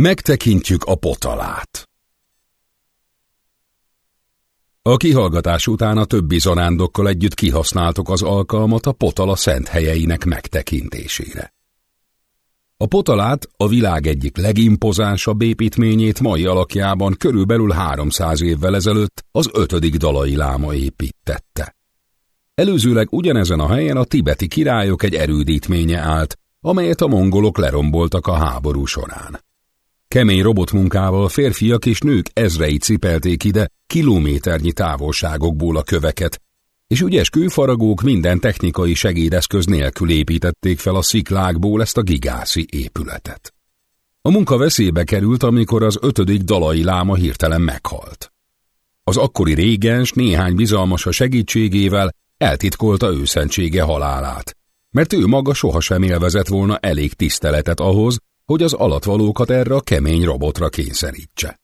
Megtekintjük a potalát. A kihallgatás után a többi zarándokkal együtt kihasználtuk az alkalmat a potala szent helyeinek megtekintésére. A potalát a világ egyik legimpozánsabb építményét mai alakjában körülbelül 300 évvel ezelőtt az ötödik dalai láma építette. Előzőleg ugyanezen a helyen a tibeti királyok egy erődítménye állt, amelyet a mongolok leromboltak a háború során. Kemény robotmunkával férfiak és nők ezrei cipelték ide kilométernyi távolságokból a köveket, és ügyes kőfaragók minden technikai segédeszköz nélkül építették fel a sziklákból ezt a gigászi épületet. A munka veszélybe került, amikor az ötödik dalai láma hirtelen meghalt. Az akkori régens néhány bizalmas a segítségével eltitkolta őszentsége halálát, mert ő maga sohasem élvezett volna elég tiszteletet ahhoz, hogy az alatvalókat erre a kemény robotra kényszerítse.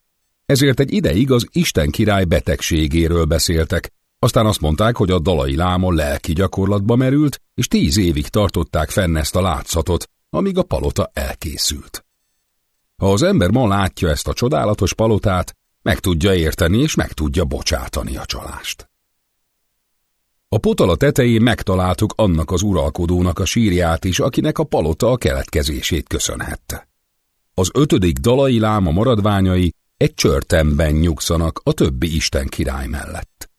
Ezért egy ideig az Isten király betegségéről beszéltek, aztán azt mondták, hogy a dalai láma lelki gyakorlatba merült, és tíz évig tartották fenn ezt a látszatot, amíg a palota elkészült. Ha az ember ma látja ezt a csodálatos palotát, meg tudja érteni és meg tudja bocsátani a csalást. A potala tetején megtaláltuk annak az uralkodónak a sírját is, akinek a palota a keletkezését köszönhette. Az ötödik dalai láma maradványai egy csörtemben nyugszanak a többi isten király mellett.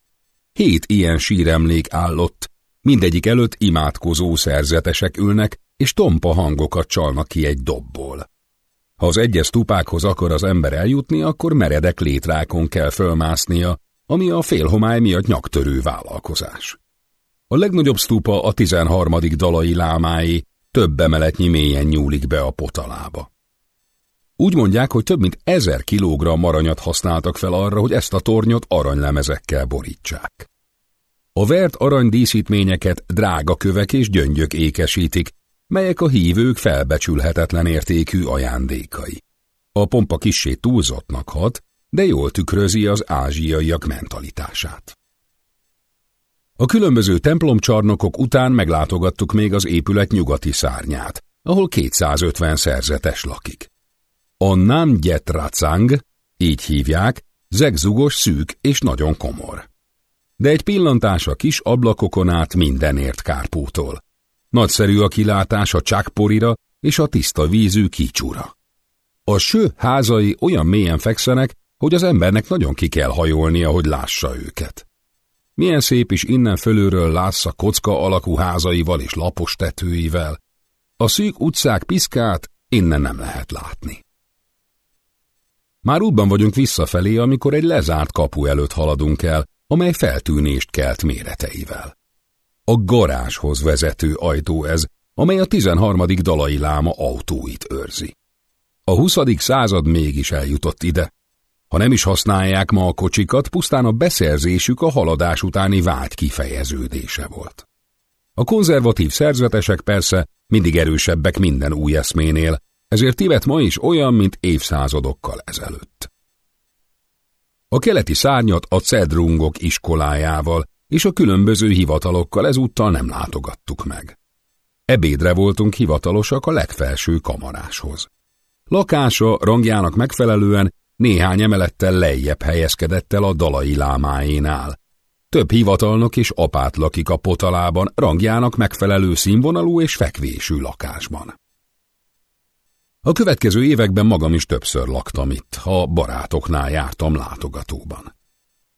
Hét ilyen síremlék állott, mindegyik előtt imádkozó szerzetesek ülnek, és tompa hangokat csalnak ki egy dobból. Ha az egyes tupákhoz akar az ember eljutni, akkor meredek létrákon kell fölmásznia, ami a félhomály miatt nyaktörő vállalkozás. A legnagyobb stupa a 13. dalai lámái, több emeletnyi mélyen nyúlik be a potalába. Úgy mondják, hogy több mint ezer kilogramm aranyat használtak fel arra, hogy ezt a tornyot aranylemezekkel borítsák. A vert arany díszítményeket drága kövek és gyöngyök ékesítik, melyek a hívők felbecsülhetetlen értékű ajándékai. A pompa kissé túlzottnak hat, de jól tükrözi az ázsiaiak mentalitását. A különböző templomcsarnokok után meglátogattuk még az épület nyugati szárnyát, ahol 250 szerzetes lakik. A Namgyetracang, így hívják, zegzugos, szűk és nagyon komor. De egy pillantás a kis ablakokon át mindenért kárpótol. Nagyszerű a kilátás a csákporira és a tiszta vízű kicsúra. A ső házai olyan mélyen fekszenek, hogy az embernek nagyon ki kell hajolnia, hogy lássa őket. Milyen szép is innen fölülről látsz a kocka alakú házaival és lapos tetőivel. A szűk utcák piszkát innen nem lehet látni. Már útban vagyunk visszafelé, amikor egy lezárt kapu előtt haladunk el, amely feltűnést kelt méreteivel. A garázshoz vezető ajtó ez, amely a 13. dalai láma autóit őrzi. A 20. század mégis eljutott ide, ha nem is használják ma a kocsikat, pusztán a beszerzésük a haladás utáni vágy kifejeződése volt. A konzervatív szerzetesek persze mindig erősebbek minden új eszménél, ezért Tibet ma is olyan, mint évszázadokkal ezelőtt. A keleti szárnyat a cedrungok iskolájával és a különböző hivatalokkal ezúttal nem látogattuk meg. Ebédre voltunk hivatalosak a legfelső kamaráshoz. Lakása rangjának megfelelően néhány emelettel lejjebb helyezkedett el a dalai lámáénál. Több hivatalnok és apát lakik a potalában, rangjának megfelelő színvonalú és fekvésű lakásban. A következő években magam is többször laktam itt, ha barátoknál jártam látogatóban.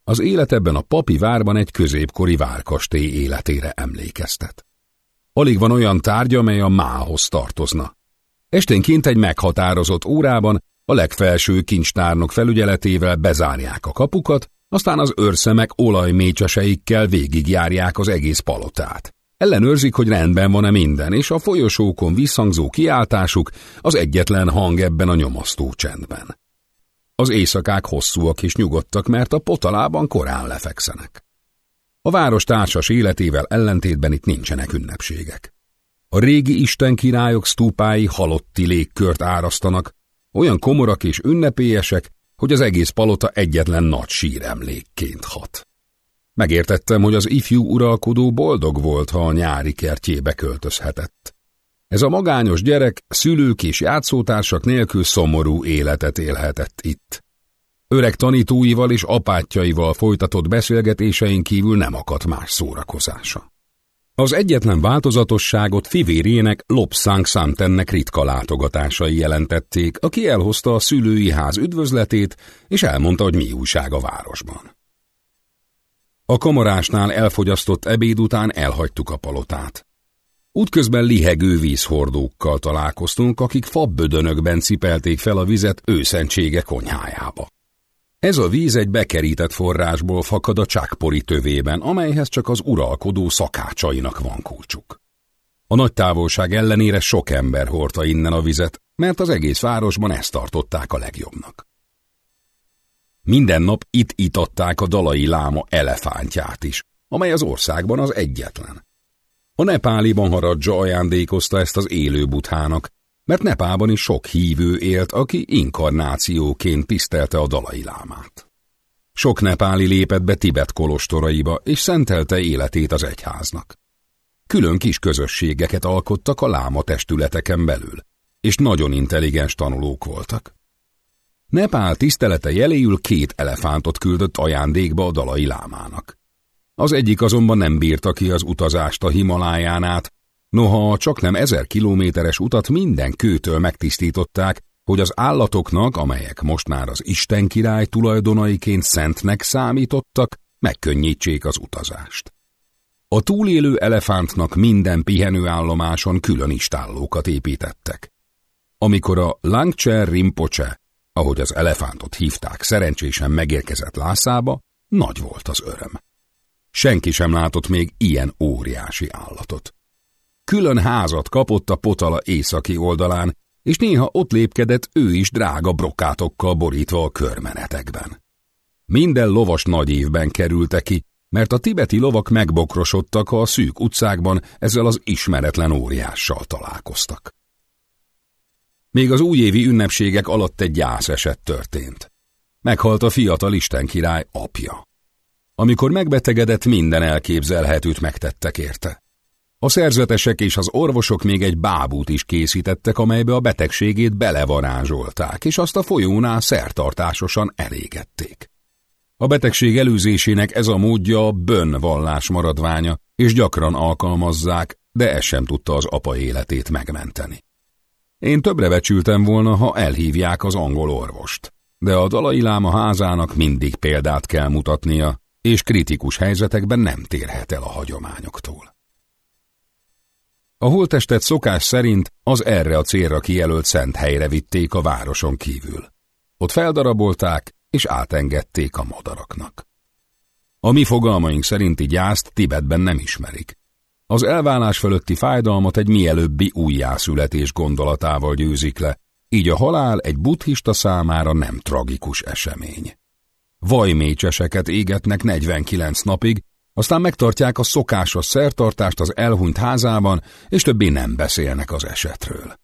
Az élet ebben a papi várban egy középkori várkastély életére emlékeztet. Alig van olyan tárgy, amely a mához tartozna. Esténként egy meghatározott órában a legfelső kincstárnok felügyeletével bezárják a kapukat, aztán az őrszemek olajmécseseikkel végigjárják az egész palotát. Ellenőrzik, hogy rendben van-e minden, és a folyosókon visszhangzó kiáltásuk az egyetlen hang ebben a nyomasztó csendben. Az éjszakák hosszúak és nyugodtak, mert a potalában korán lefekszenek. A város társas életével ellentétben itt nincsenek ünnepségek. A régi istenkirályok stúpái halotti légkört árasztanak, olyan komorak és ünnepélyesek, hogy az egész palota egyetlen nagy síremlékként hat. Megértettem, hogy az ifjú uralkodó boldog volt, ha a nyári kertjébe költözhetett. Ez a magányos gyerek szülők és játszótársak nélkül szomorú életet élhetett itt. Öreg tanítóival és apátjaival folytatott beszélgetésein kívül nem akadt más szórakozása. Az egyetlen változatosságot fivérének Lopszánk Santennek ritka látogatásai jelentették, aki elhozta a szülői ház üdvözletét, és elmondta, hogy mi újság a városban. A kamarásnál elfogyasztott ebéd után elhagytuk a palotát. Útközben lihegő vízhordókkal találkoztunk, akik fabbödönökben cipelték fel a vizet őszentsége konyhájába. Ez a víz egy bekerített forrásból fakad a csákpori tövében, amelyhez csak az uralkodó szakácsainak van kulcsuk. A nagy távolság ellenére sok ember hordta innen a vizet, mert az egész városban ezt tartották a legjobbnak. Minden nap itt itatták a dalai láma elefántját is, amely az országban az egyetlen. A nepáli Maharadja ajándékozta ezt az élő buthának, mert Nepában is sok hívő élt, aki inkarnációként tisztelte a dalai lámát. Sok nepáli lépett be Tibet kolostoraiba, és szentelte életét az egyháznak. Külön kis közösségeket alkottak a láma testületeken belül, és nagyon intelligens tanulók voltak. Nepál tisztelete jeléül két elefántot küldött ajándékba a dalai lámának. Az egyik azonban nem bírta ki az utazást a Himaláján át, Noha csak nem ezer kilométeres utat minden kőtől megtisztították, hogy az állatoknak, amelyek most már az Isten király tulajdonaiként szentnek számítottak, megkönnyítsék az utazást. A túlélő elefántnak minden pihenőállomáson külön istállókat építettek. Amikor a Langcher Rinpoche, ahogy az elefántot hívták, szerencsésen megérkezett Lászába, nagy volt az öröm. Senki sem látott még ilyen óriási állatot. Külön házat kapott a potala északi oldalán, és néha ott lépkedett ő is drága brokátokkal borítva a körmenetekben. Minden lovas nagy évben kerülte ki, mert a tibeti lovak megbokrosodtak, ha a szűk utcákban ezzel az ismeretlen óriással találkoztak. Még az újévi ünnepségek alatt egy gyászeset történt. Meghalt a fiatal Isten király apja. Amikor megbetegedett, minden elképzelhetőt megtettek érte. A szerzetesek és az orvosok még egy bábút is készítettek, amelybe a betegségét belevarázsolták, és azt a folyónál szertartásosan elégették. A betegség előzésének ez a módja a bön vallás maradványa, és gyakran alkalmazzák, de ez sem tudta az apa életét megmenteni. Én többre becsültem volna, ha elhívják az angol orvost, de a dalai láma házának mindig példát kell mutatnia, és kritikus helyzetekben nem térhet el a hagyományoktól. A holtestet szokás szerint az erre a célra kijelölt szent helyre vitték a városon kívül. Ott feldarabolták és átengedték a madaraknak. A mi fogalmaink szerinti gyászt Tibetben nem ismerik. Az elválás fölötti fájdalmat egy mielőbbi újjászületés gondolatával győzik le, így a halál egy buddhista számára nem tragikus esemény. Vajmécseseket égetnek 49 napig, aztán megtartják a szokásos szertartást az elhunyt házában, és többé nem beszélnek az esetről.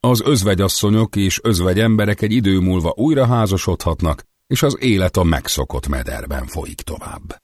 Az özvegyasszonyok és özvegy emberek egy idő múlva újra házasodhatnak, és az élet a megszokott mederben folyik tovább.